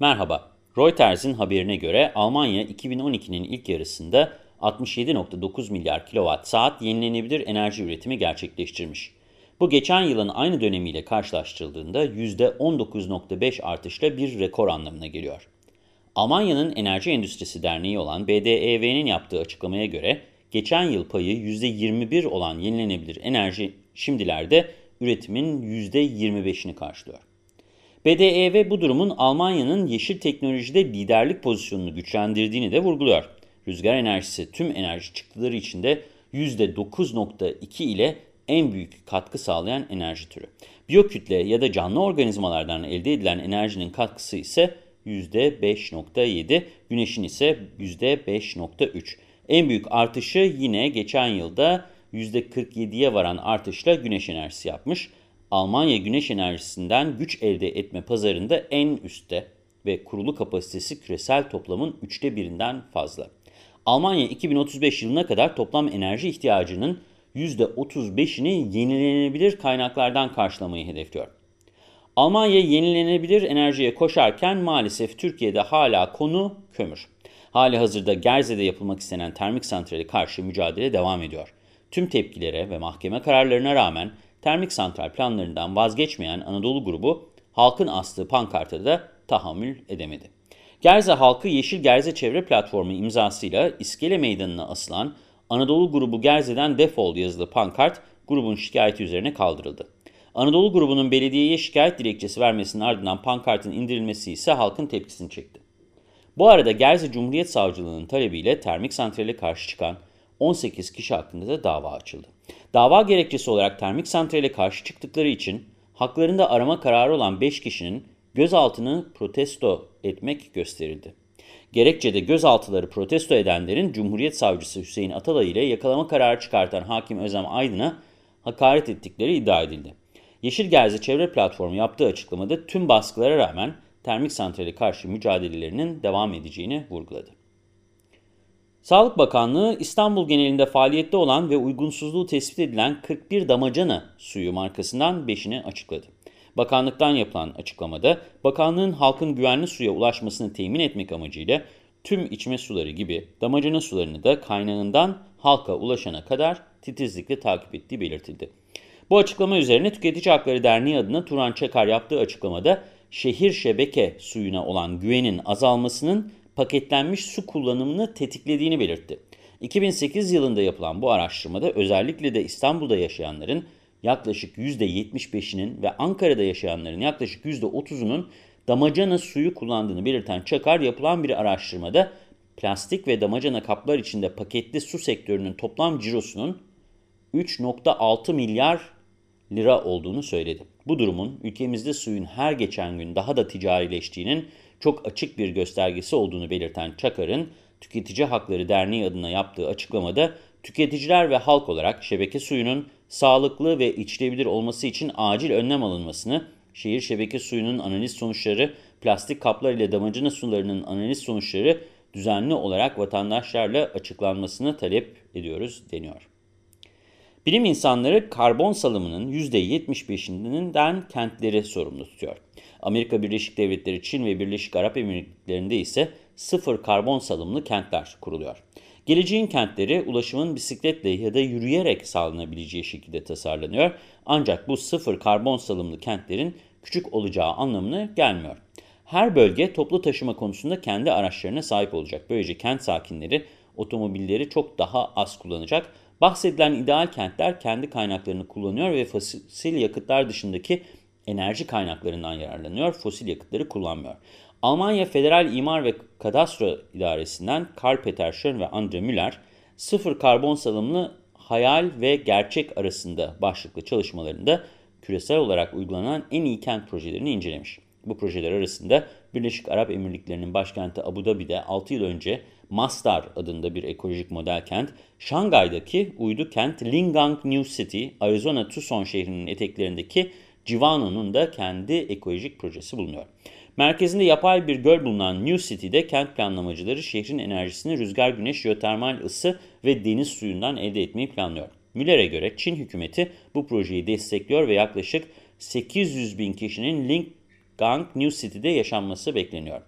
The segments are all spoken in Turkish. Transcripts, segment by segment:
Merhaba, Reuters'in haberine göre Almanya 2012'nin ilk yarısında 67.9 milyar kilowatt saat yenilenebilir enerji üretimi gerçekleştirmiş. Bu geçen yılın aynı dönemiyle karşılaştırıldığında %19.5 artışla bir rekor anlamına geliyor. Almanya'nın Enerji Endüstrisi Derneği olan BDEV'nin yaptığı açıklamaya göre geçen yıl payı %21 olan yenilenebilir enerji şimdilerde üretimin %25'ini karşılıyor. BDEV bu durumun Almanya'nın yeşil teknolojide liderlik pozisyonunu güçlendirdiğini de vurguluyor. Rüzgar enerjisi tüm enerji çıktıları içinde %9.2 ile en büyük katkı sağlayan enerji türü. Biyokütle ya da canlı organizmalardan elde edilen enerjinin katkısı ise %5.7, güneşin ise %5.3. En büyük artışı yine geçen yılda %47'ye varan artışla güneş enerjisi yapmış. Almanya güneş enerjisinden güç elde etme pazarında en üstte ve kurulu kapasitesi küresel toplamın üçte birinden fazla. Almanya 2035 yılına kadar toplam enerji ihtiyacının %35'ini yenilenebilir kaynaklardan karşılamayı hedefliyor. Almanya yenilenebilir enerjiye koşarken maalesef Türkiye'de hala konu kömür. Hali hazırda Gerze'de yapılmak istenen termik santrale karşı mücadele devam ediyor. Tüm tepkilere ve mahkeme kararlarına rağmen termik santral planlarından vazgeçmeyen Anadolu grubu halkın astığı pankarta da tahammül edemedi. Gerze halkı Yeşil Gerze Çevre Platformu imzasıyla İskele Meydanı'na asılan Anadolu grubu Gerze'den defol yazılı pankart grubun şikayeti üzerine kaldırıldı. Anadolu grubunun belediyeye şikayet dilekçesi vermesinin ardından pankartın indirilmesi ise halkın tepkisini çekti. Bu arada Gerze Cumhuriyet Savcılığı'nın talebiyle termik santrale karşı çıkan 18 kişi hakkında da dava açıldı. Dava gerekçesi olarak termik santrale karşı çıktıkları için haklarında arama kararı olan 5 kişinin gözaltını protesto etmek gösterildi. Gerekçede gözaltıları protesto edenlerin Cumhuriyet Savcısı Hüseyin Atalay ile yakalama kararı çıkartan Hakim Özlem Aydın'a hakaret ettikleri iddia edildi. Yeşil Gerze Çevre Platformu yaptığı açıklamada tüm baskılara rağmen termik santrale karşı mücadelelerinin devam edeceğini vurguladı. Sağlık Bakanlığı İstanbul genelinde faaliyette olan ve uygunsuzluğu tespit edilen 41 damacana suyu markasından 5'ini açıkladı. Bakanlıktan yapılan açıklamada bakanlığın halkın güvenli suya ulaşmasını temin etmek amacıyla tüm içme suları gibi damacana sularını da kaynağından halka ulaşana kadar titizlikle takip ettiği belirtildi. Bu açıklama üzerine Tüketici Hakları Derneği adına Turan Çakar yaptığı açıklamada şehir şebeke suyuna olan güvenin azalmasının paketlenmiş su kullanımını tetiklediğini belirtti. 2008 yılında yapılan bu araştırmada özellikle de İstanbul'da yaşayanların yaklaşık %75'inin ve Ankara'da yaşayanların yaklaşık %30'unun damacana suyu kullandığını belirten Çakar yapılan bir araştırmada plastik ve damacana kaplar içinde paketli su sektörünün toplam cirosunun 3.6 milyar lira olduğunu söyledi. Bu durumun ülkemizde suyun her geçen gün daha da ticarileştiğinin çok açık bir göstergesi olduğunu belirten Çakar'ın Tüketici Hakları Derneği adına yaptığı açıklamada tüketiciler ve halk olarak şebeke suyunun sağlıklı ve içilebilir olması için acil önlem alınmasını, şehir şebeke suyunun analiz sonuçları, plastik kaplar ile damacana sularının analiz sonuçları düzenli olarak vatandaşlarla açıklanmasını talep ediyoruz deniyor. Bilim insanları karbon salımının %75'inden kentleri sorumlu tutuyor. Amerika Birleşik Devletleri, Çin ve Birleşik Arap Emirlikleri'nde ise sıfır karbon salımlı kentler kuruluyor. Geleceğin kentleri ulaşımın bisikletle ya da yürüyerek sağlanabileceği şekilde tasarlanıyor. Ancak bu sıfır karbon salımlı kentlerin küçük olacağı anlamına gelmiyor. Her bölge toplu taşıma konusunda kendi araçlarına sahip olacak. Böylece kent sakinleri otomobilleri çok daha az kullanacak. Bahsedilen ideal kentler kendi kaynaklarını kullanıyor ve fosil yakıtlar dışındaki enerji kaynaklarından yararlanıyor, fosil yakıtları kullanmıyor. Almanya Federal İmar ve Kadastro İdaresi'nden Karl-Peter Schön ve Andre Müller, sıfır karbon salımlı hayal ve gerçek arasında başlıklı çalışmalarında küresel olarak uygulanan en iyi kent projelerini incelemiş. Bu projeler arasında Birleşik Arap Emirlikleri'nin başkenti Abu Dhabi'de 6 yıl önce Mastar adında bir ekolojik model kent, Şangay'daki uydu kent Lingang New City, Arizona Tucson şehrinin eteklerindeki Civano'nun da kendi ekolojik projesi bulunuyor. Merkezinde yapay bir göl bulunan New City'de kent planlamacıları şehrin enerjisini rüzgar, güneş, jeotermal ısı ve deniz suyundan elde etmeyi planlıyor. Müller'e göre Çin hükümeti bu projeyi destekliyor ve yaklaşık 800 bin kişinin Link Gang New City'de yaşanması bekleniyor.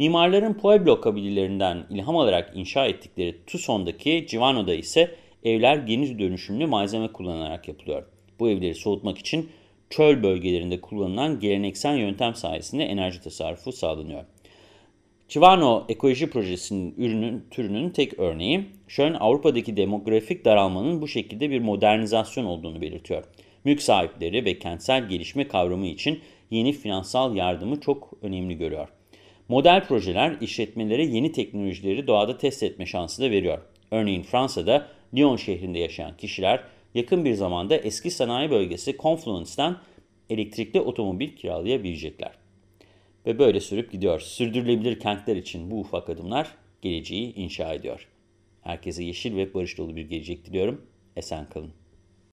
Mimarların Pueblo kabilelerinden ilham alarak inşa ettikleri Tucson'daki Civano'da ise evler geniş dönüşümlü malzeme kullanarak yapılıyor. Bu evleri soğutmak için çöl bölgelerinde kullanılan geleneksel yöntem sayesinde enerji tasarrufu sağlanıyor. Civano Ekoloji Projesi'nin ürünün, türünün tek örneği, Schön Avrupa'daki demografik daralmanın bu şekilde bir modernizasyon olduğunu belirtiyor. Mülk sahipleri ve kentsel gelişme kavramı için yeni finansal yardımı çok önemli görüyor. Model projeler işletmelere yeni teknolojileri doğada test etme şansı da veriyor. Örneğin Fransa'da Lyon şehrinde yaşayan kişiler yakın bir zamanda eski sanayi bölgesi Confluence'dan elektrikli otomobil kiralayabilecekler. Ve böyle sürüp gidiyor. Sürdürülebilir kentler için bu ufak adımlar geleceği inşa ediyor. Herkese yeşil ve barış dolu bir gelecek diliyorum. Esen kalın.